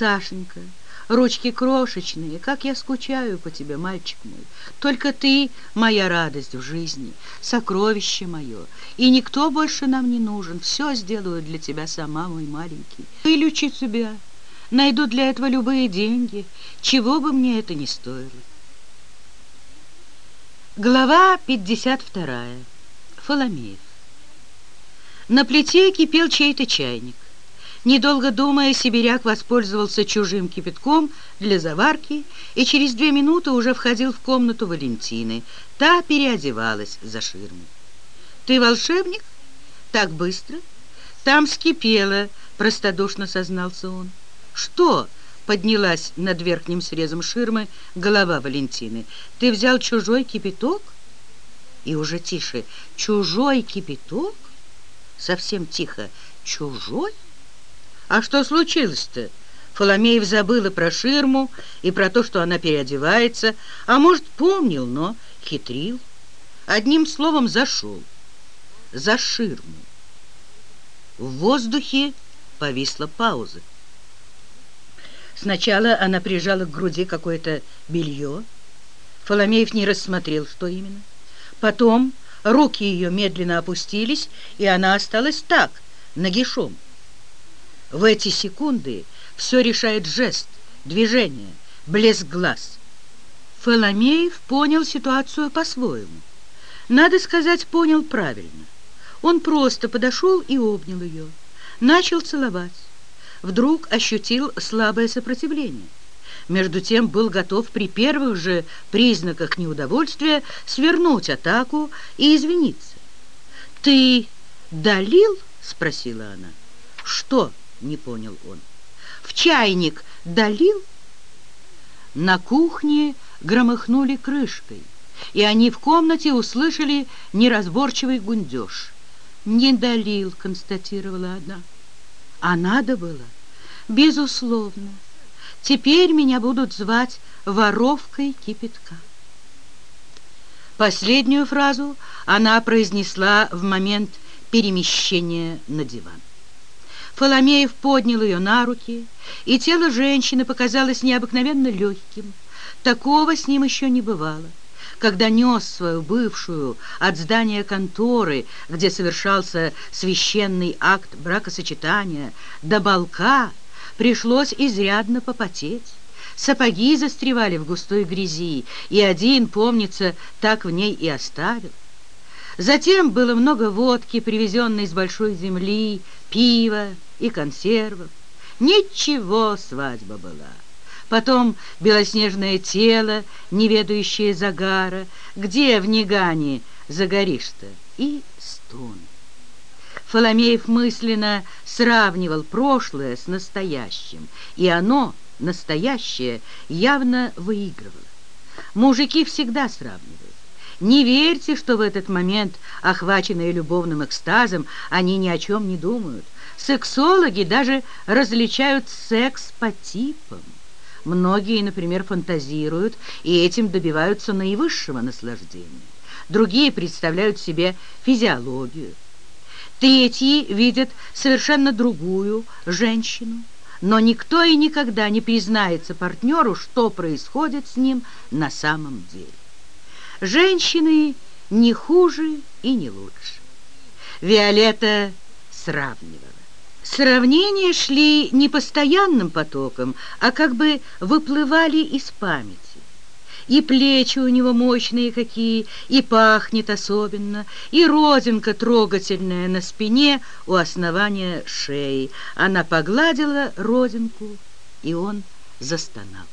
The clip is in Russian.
Сашенька, ручки крошечные, как я скучаю по тебе, мальчик мой. Только ты — моя радость в жизни, сокровище мое, и никто больше нам не нужен. Все сделаю для тебя сама, мой маленький. Вылечу тебя, найду для этого любые деньги, чего бы мне это ни стоило. Глава 52. Фоломеев. На плите кипел чей-то чайник. Недолго думая, сибиряк воспользовался чужим кипятком для заварки и через две минуты уже входил в комнату Валентины. Та переодевалась за ширмой. «Ты волшебник? Так быстро?» «Там скипело», — простодушно сознался он. «Что?» поднялась над верхним срезом ширмы голова Валентины. «Ты взял чужой кипяток?» И уже тише. «Чужой кипяток?» Совсем тихо. «Чужой? А что случилось-то?» Фоломеев забыла про ширму и про то, что она переодевается, а может, помнил, но хитрил. Одним словом, зашел. За ширму. В воздухе повисла пауза. Сначала она прижала к груди какое-то белье. Фоломеев не рассмотрел, что именно. Потом руки ее медленно опустились, и она осталась так, нагишом. В эти секунды все решает жест, движение, блеск глаз. Фоломеев понял ситуацию по-своему. Надо сказать, понял правильно. Он просто подошел и обнял ее, начал целовать вдруг ощутил слабое сопротивление. Между тем был готов при первых же признаках неудовольствия свернуть атаку и извиниться. «Ты долил?» — спросила она. «Что?» — не понял он. «В чайник долил?» На кухне громыхнули крышкой, и они в комнате услышали неразборчивый гундеж. «Не долил», — констатировала она. А надо было? Безусловно. Теперь меня будут звать воровкой кипятка. Последнюю фразу она произнесла в момент перемещения на диван. Фоломеев поднял ее на руки, и тело женщины показалось необыкновенно легким. Такого с ним еще не бывало когда нес свою бывшую от здания конторы, где совершался священный акт бракосочетания, до балка, пришлось изрядно попотеть. Сапоги застревали в густой грязи, и один, помнится, так в ней и оставил. Затем было много водки, привезенной с большой земли, пива и консервов. Ничего свадьба была. Потом белоснежное тело, не ведающее загара. Где в Нигане загоришь-то? И стон. Фоломеев мысленно сравнивал прошлое с настоящим, и оно, настоящее, явно выигрывало. Мужики всегда сравнивают. Не верьте, что в этот момент, охваченные любовным экстазом, они ни о чем не думают. Сексологи даже различают секс по типам. Многие, например, фантазируют и этим добиваются наивысшего наслаждения. Другие представляют себе физиологию. Третьи видят совершенно другую женщину. Но никто и никогда не признается партнеру, что происходит с ним на самом деле. Женщины не хуже и не лучше. Виолетта сравнивала. Сравнения шли не постоянным потоком, а как бы выплывали из памяти. И плечи у него мощные какие, и пахнет особенно, и родинка трогательная на спине у основания шеи. Она погладила родинку, и он застонал.